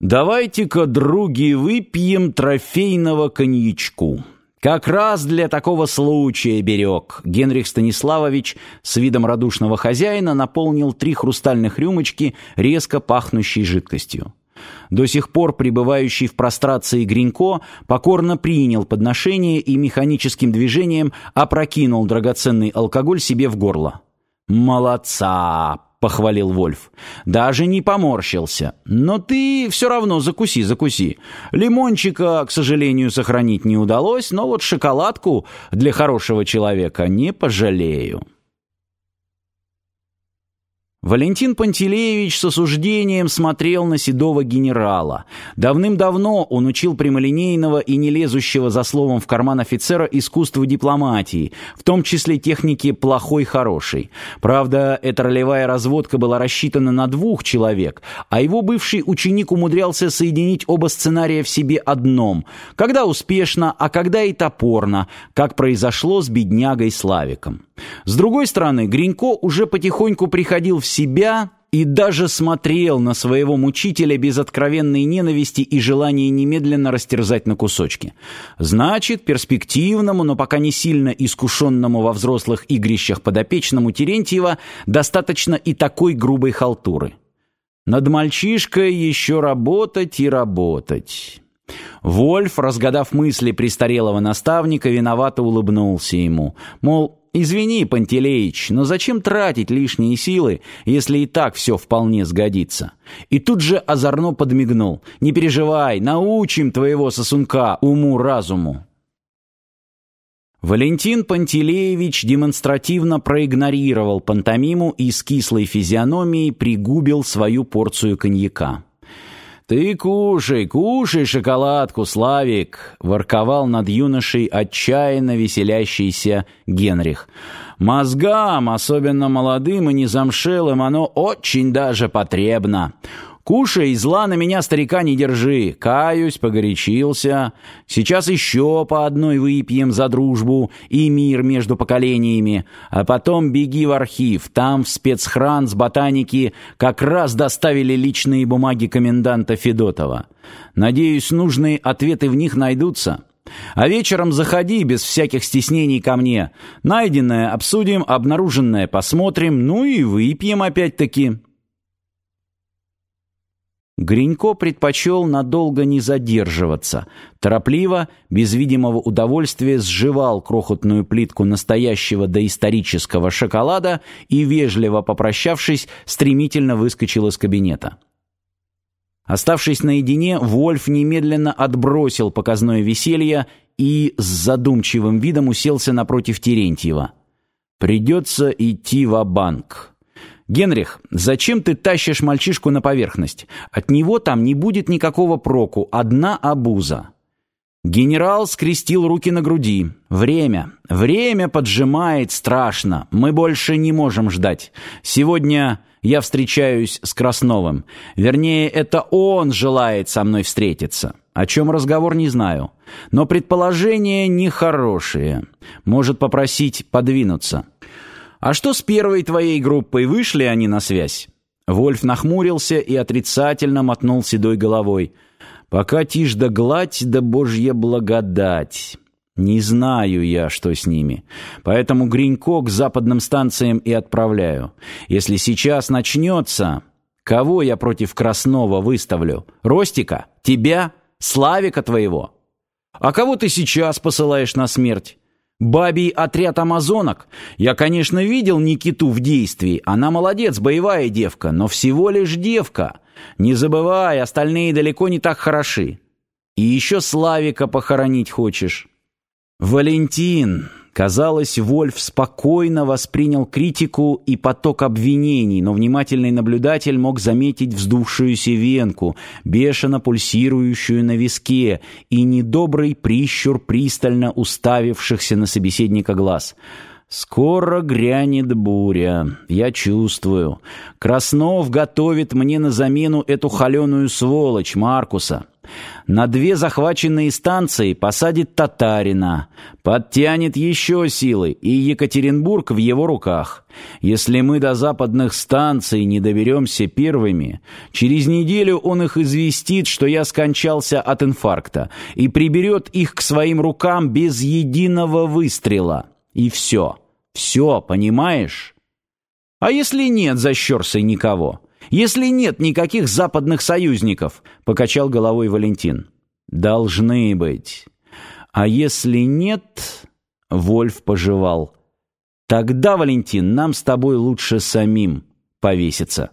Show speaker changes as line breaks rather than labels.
Давайте-ка, други, выпьем трофейного коньячку. Как раз для такого случая берег. Генрих Станиславович с видом радушного хозяина наполнил три хрустальных рюмочки резко пахнущей жидкостью. До сих пор пребывающий в прострации Гринько покорно принял подношение и механическим движением опрокинул драгоценный алкоголь себе в горло. «Молодца!» — похвалил Вольф. «Даже не поморщился. Но ты все равно закуси, закуси. Лимончика, к сожалению, сохранить не удалось, но вот шоколадку для хорошего человека не пожалею». Валентин Пантелеевич с осуждением смотрел на седого генерала. Давным-давно он учил прямолинейного и не лезущего за словом в карман офицера искусству дипломатии, в том числе техники плохой-хороший. Правда, эта ролевая разводка была рассчитана на двух человек, а его бывший ученик умудрялся соединить оба сценария в себе одном, когда успешно, а когда и топорно, как произошло с беднягой Славиком. С другой стороны, Гринько уже потихоньку приходил в себя и даже смотрел на своего мучителя без откровенной ненависти и желания немедленно растерзать на кусочки. Значит, перспективному, но пока не сильно искушенному во взрослых игрищах подопечному Терентьева достаточно и такой грубой халтуры. Над мальчишкой еще работать и работать. Вольф, разгадав мысли престарелого наставника, виновато улыбнулся ему. Мол, «Извини, Пантелеич, но зачем тратить лишние силы, если и так все вполне сгодится?» И тут же озорно подмигнул. «Не переживай, научим твоего сосунка уму-разуму». Валентин Пантелеевич демонстративно проигнорировал пантомиму и с кислой физиономией пригубил свою порцию коньяка. «Ты кушай, кушай шоколадку, Славик!» — ворковал над юношей отчаянно веселящийся Генрих. «Мозгам, особенно молодым и незамшелым, оно очень даже потребно. Кушай, зла на меня, старика, не держи. Каюсь, погорячился. Сейчас еще по одной выпьем за дружбу и мир между поколениями. А потом беги в архив. Там в спецхран с ботаники как раз доставили личные бумаги коменданта Федотова. Надеюсь, нужные ответы в них найдутся. А вечером заходи без всяких стеснений ко мне. Найденное обсудим, обнаруженное посмотрим, ну и выпьем опять-таки». Гринько предпочел надолго не задерживаться. Торопливо, без видимого удовольствия, сживал крохотную плитку настоящего доисторического шоколада и, вежливо попрощавшись, стремительно выскочил из кабинета. Оставшись наедине, Вольф немедленно отбросил показное веселье и с задумчивым видом уселся напротив Терентьева. «Придется идти в банк «Генрих, зачем ты тащишь мальчишку на поверхность? От него там не будет никакого проку, одна обуза». Генерал скрестил руки на груди. «Время. Время поджимает страшно. Мы больше не можем ждать. Сегодня я встречаюсь с Красновым. Вернее, это он желает со мной встретиться. О чем разговор, не знаю. Но предположения нехорошие. Может попросить подвинуться». «А что с первой твоей группой? Вышли они на связь?» Вольф нахмурился и отрицательно мотнул седой головой. «Пока тишь да гладь, да божья благодать. Не знаю я, что с ними. Поэтому Гринько к западным станциям и отправляю. Если сейчас начнется, кого я против Краснова выставлю? Ростика? Тебя? Славика твоего? А кого ты сейчас посылаешь на смерть? Бабий отряд амазонок. Я, конечно, видел Никиту в действии. Она молодец, боевая девка, но всего лишь девка. Не забывай, остальные далеко не так хороши. И еще Славика похоронить хочешь. Валентин, Казалось, Вольф спокойно воспринял критику и поток обвинений, но внимательный наблюдатель мог заметить вздувшуюся венку, бешено пульсирующую на виске, и недобрый прищур пристально уставившихся на собеседника глаз. Скоро грянет буря, я чувствую. Краснов готовит мне на замену эту холеную сволочь Маркуса. На две захваченные станции посадит татарина, подтянет еще силы, и Екатеринбург в его руках. Если мы до западных станций не доберемся первыми, через неделю он их известит, что я скончался от инфаркта, и приберет их к своим рукам без единого выстрела. И все, все, понимаешь? А если нет за Щерсой никого? Если нет никаких западных союзников, покачал головой Валентин. Должны быть. А если нет, Вольф пожевал. Тогда, Валентин, нам с тобой лучше самим повеситься.